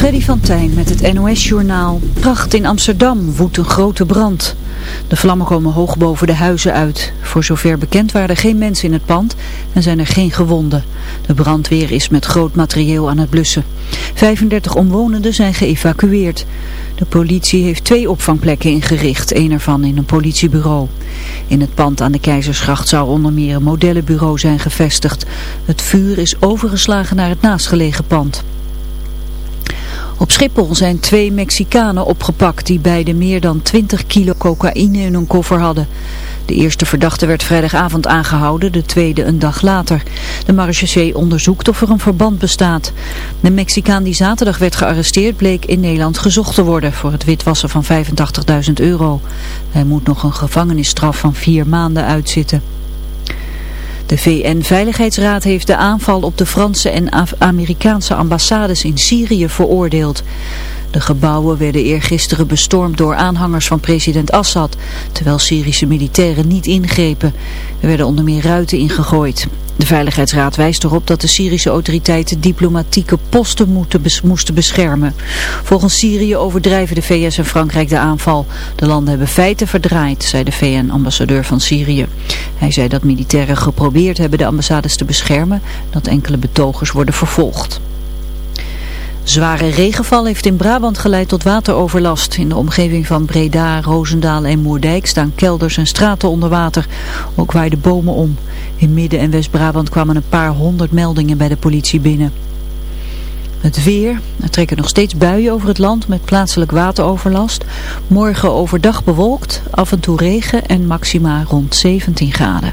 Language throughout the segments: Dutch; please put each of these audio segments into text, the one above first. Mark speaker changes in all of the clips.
Speaker 1: Freddy van Tijn met het NOS-journaal. Pracht in Amsterdam woedt een grote brand. De vlammen komen hoog boven de huizen uit. Voor zover bekend waren er geen mensen in het pand en zijn er geen gewonden. De brandweer is met groot materieel aan het blussen. 35 omwonenden zijn geëvacueerd. De politie heeft twee opvangplekken ingericht, een ervan in een politiebureau. In het pand aan de Keizersgracht zou onder meer een modellenbureau zijn gevestigd. Het vuur is overgeslagen naar het naastgelegen pand. Op Schiphol zijn twee Mexicanen opgepakt die beide meer dan 20 kilo cocaïne in hun koffer hadden. De eerste verdachte werd vrijdagavond aangehouden, de tweede een dag later. De marechaussee onderzoekt of er een verband bestaat. De Mexicaan die zaterdag werd gearresteerd bleek in Nederland gezocht te worden voor het witwassen van 85.000 euro. Hij moet nog een gevangenisstraf van vier maanden uitzitten. De VN-veiligheidsraad heeft de aanval op de Franse en Amerikaanse ambassades in Syrië veroordeeld. De gebouwen werden eergisteren bestormd door aanhangers van president Assad, terwijl Syrische militairen niet ingrepen. Er werden onder meer ruiten ingegooid. De Veiligheidsraad wijst erop dat de Syrische autoriteiten diplomatieke posten moeten moesten beschermen. Volgens Syrië overdrijven de VS en Frankrijk de aanval. De landen hebben feiten verdraaid, zei de VN-ambassadeur van Syrië. Hij zei dat militairen geprobeerd hebben de ambassades te beschermen, dat enkele betogers worden vervolgd. Zware regenval heeft in Brabant geleid tot wateroverlast. In de omgeving van Breda, Roosendaal en Moerdijk staan kelders en straten onder water. Ook waaiden bomen om. In Midden- en West-Brabant kwamen een paar honderd meldingen bij de politie binnen. Het weer. Er trekken nog steeds buien over het land met plaatselijk wateroverlast. Morgen overdag bewolkt, af en toe regen en maxima rond 17 graden.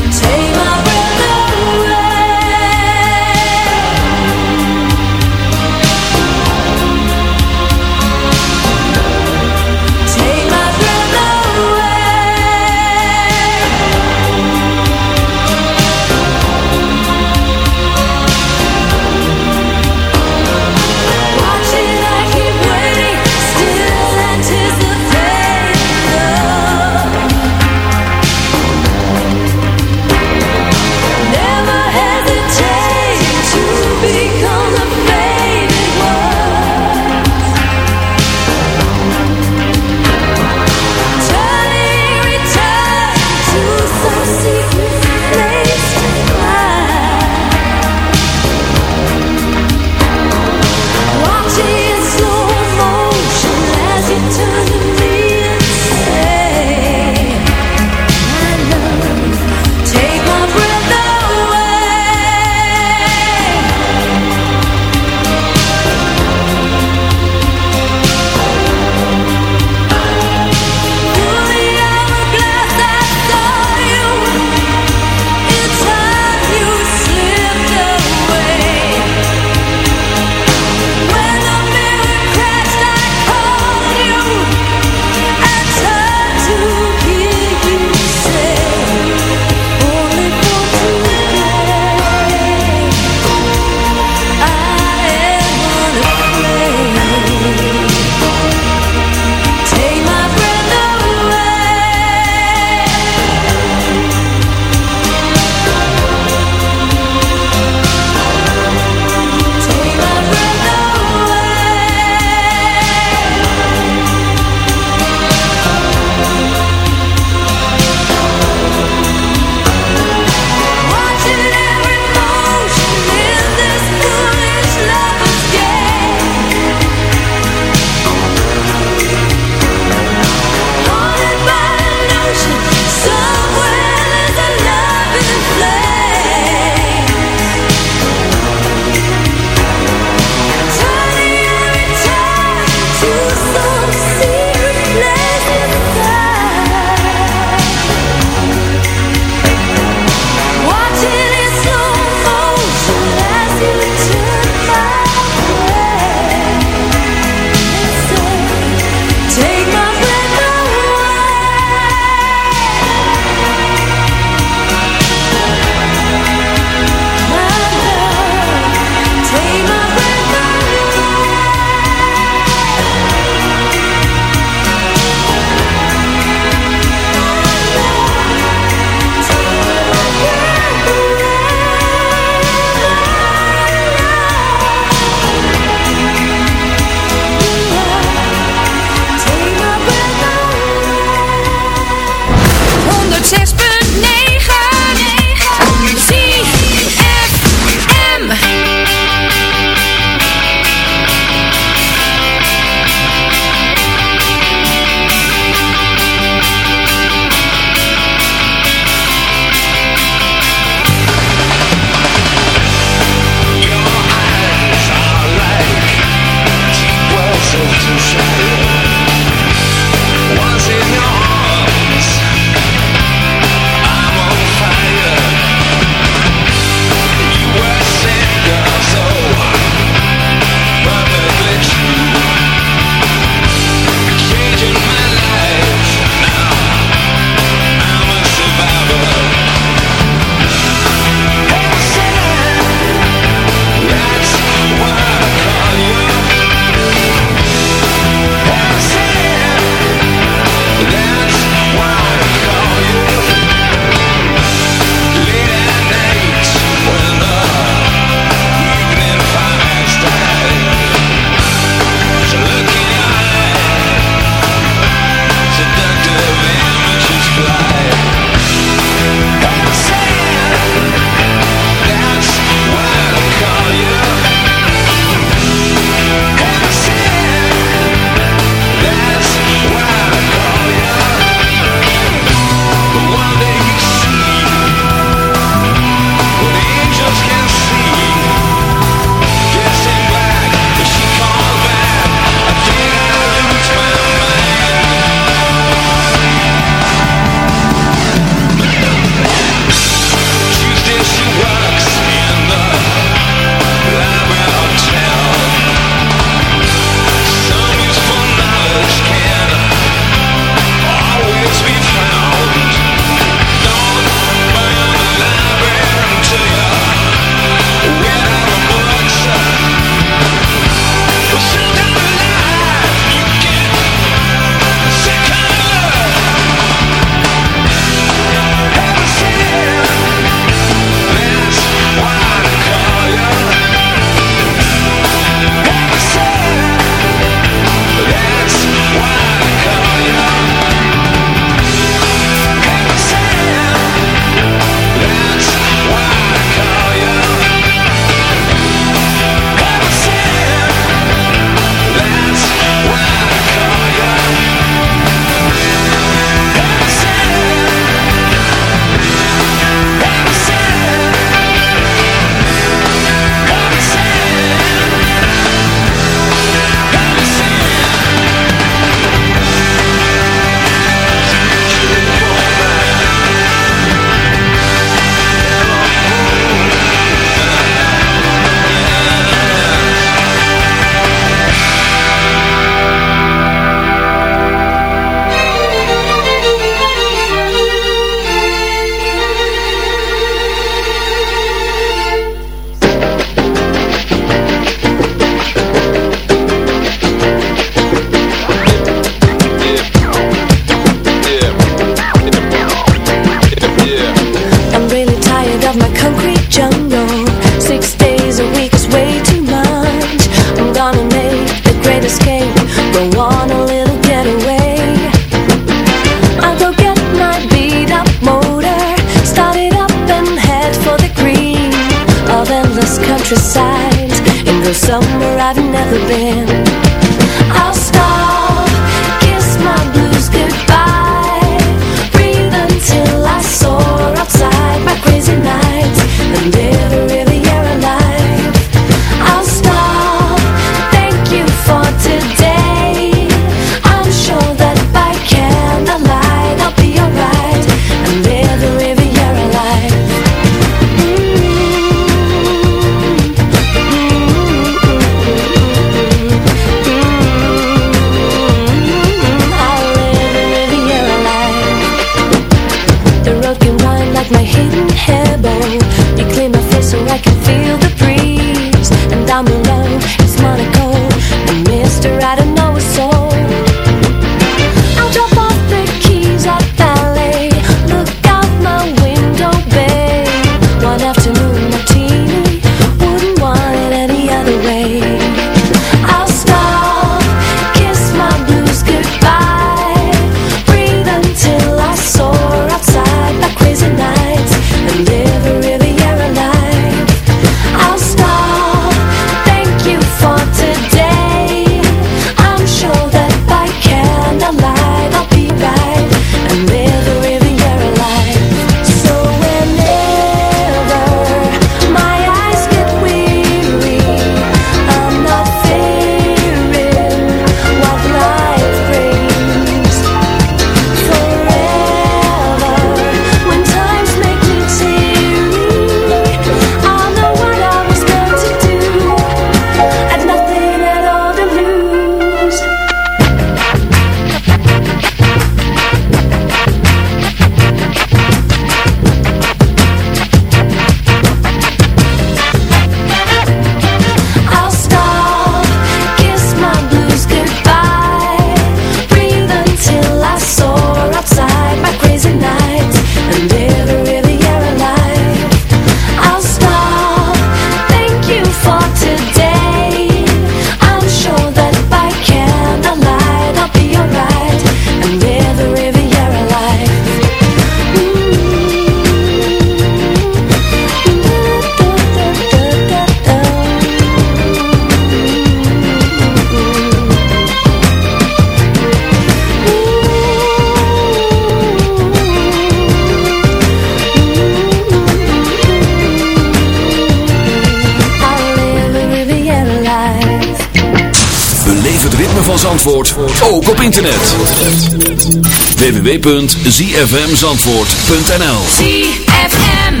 Speaker 2: www.zfmzandvoort.nl
Speaker 3: ZFM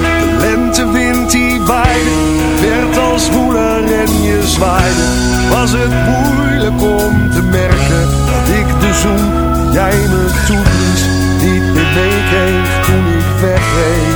Speaker 4: De lentewind die waaide, werd als woeler en je zwaaide. Was het moeilijk om te merken dat ik de zoen jij me toeblies niet meer meekreeg toen ik wegreed.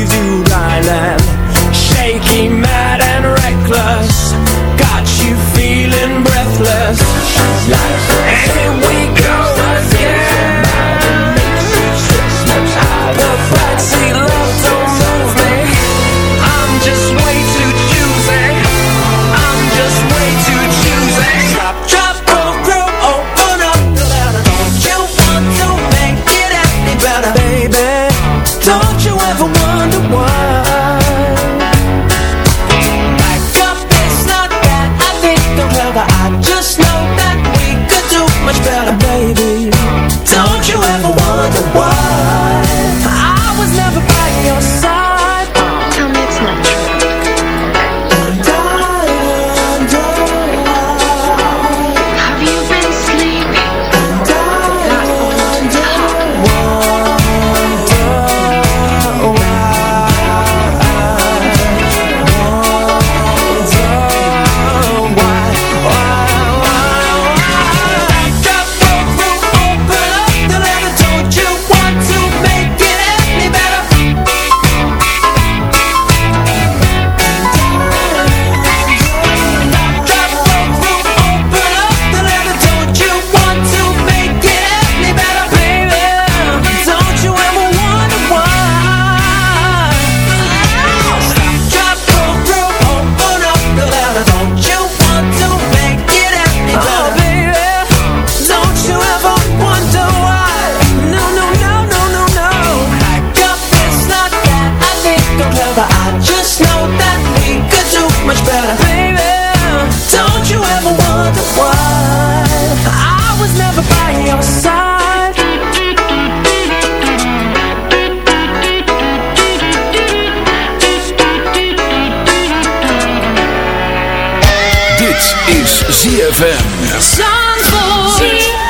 Speaker 2: ZFM.
Speaker 5: Zandvoort.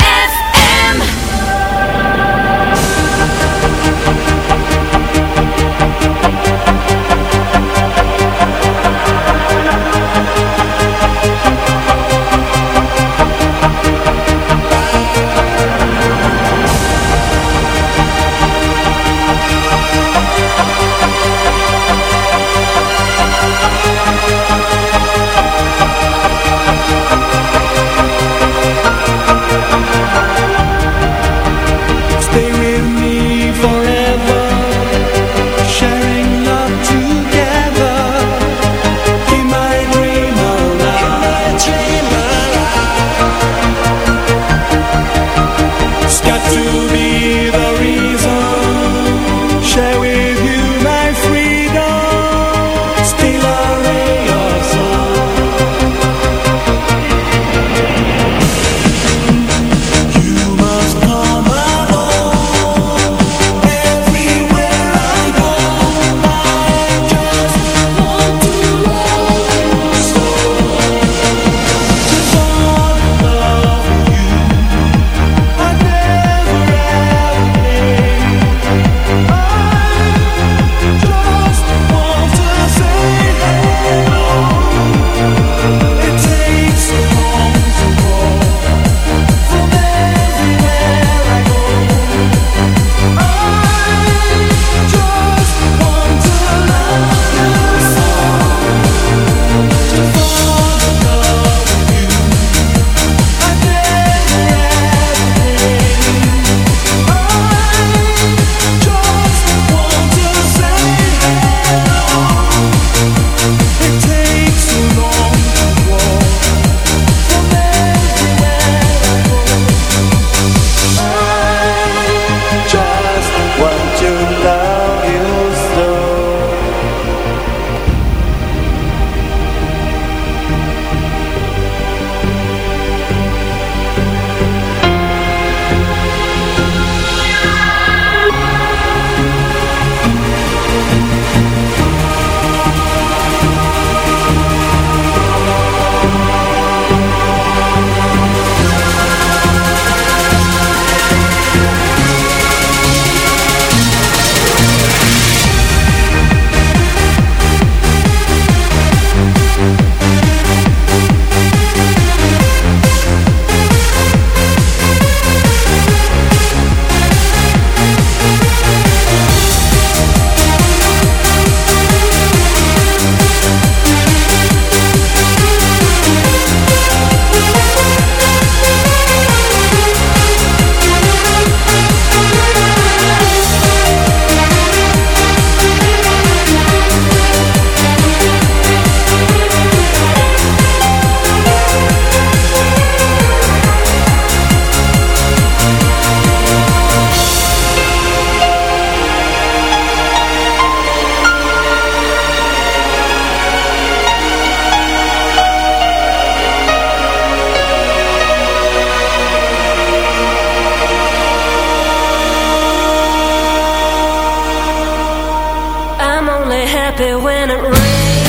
Speaker 5: Happy when it rains.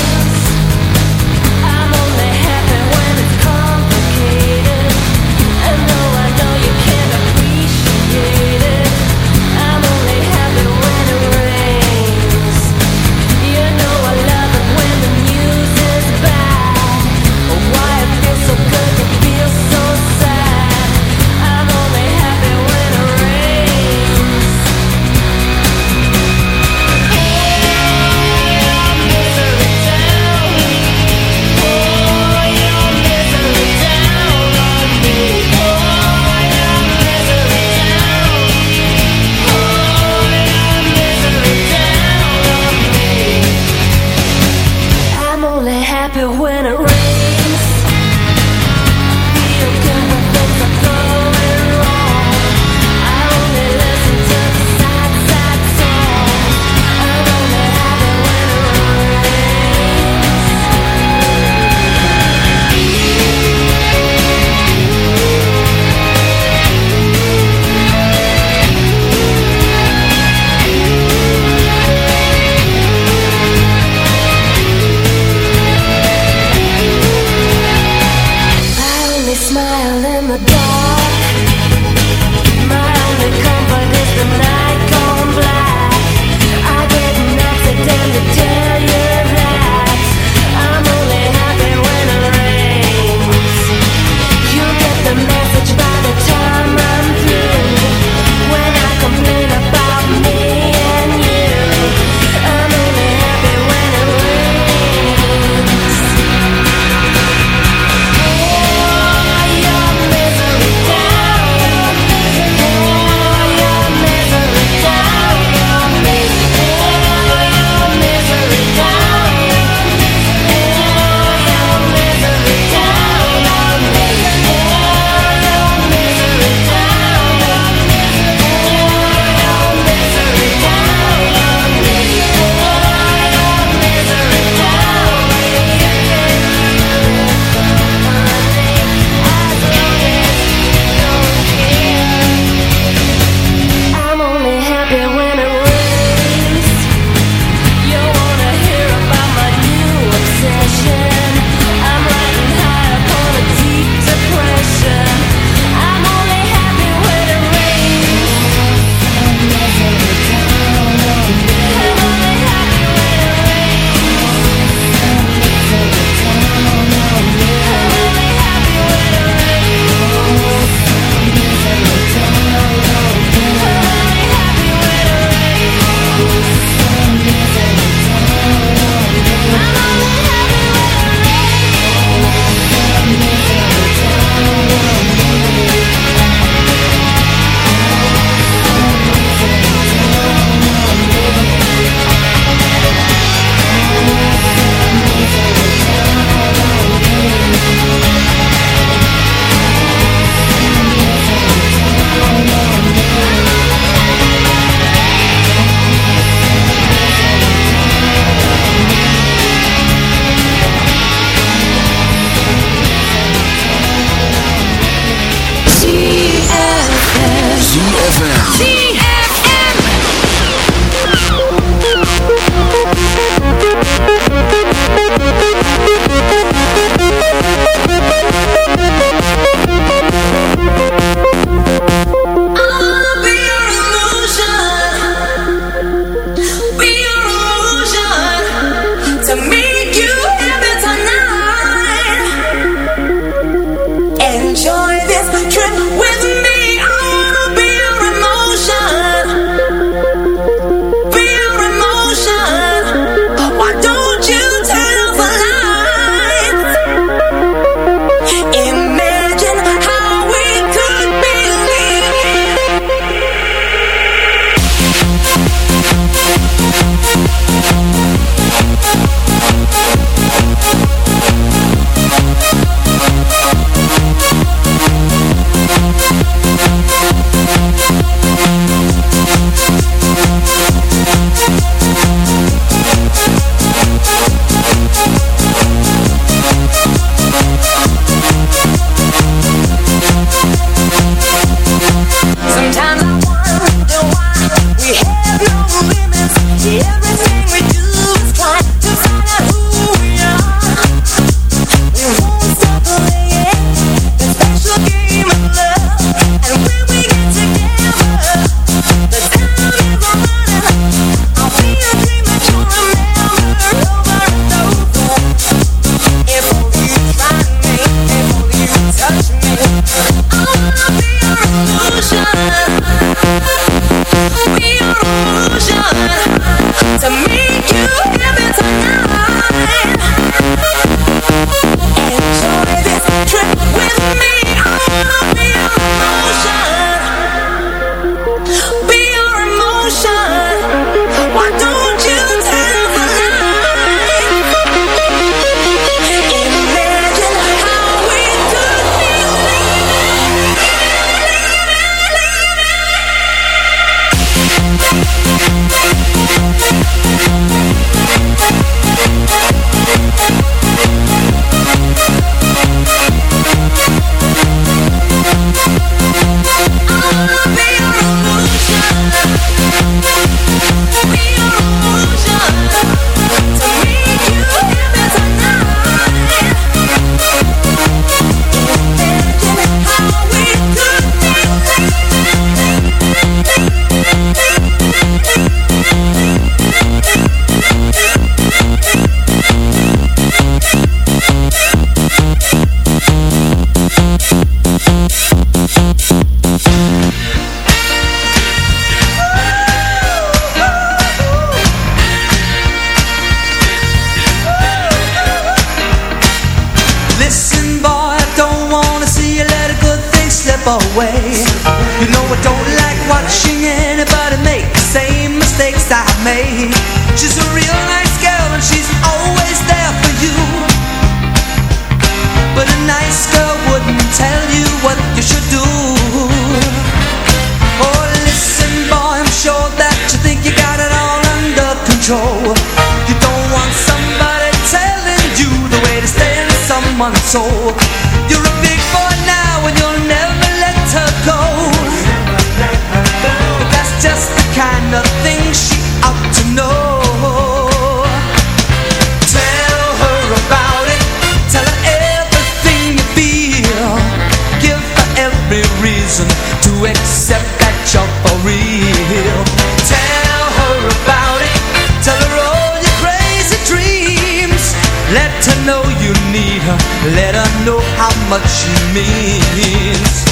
Speaker 6: Much she means.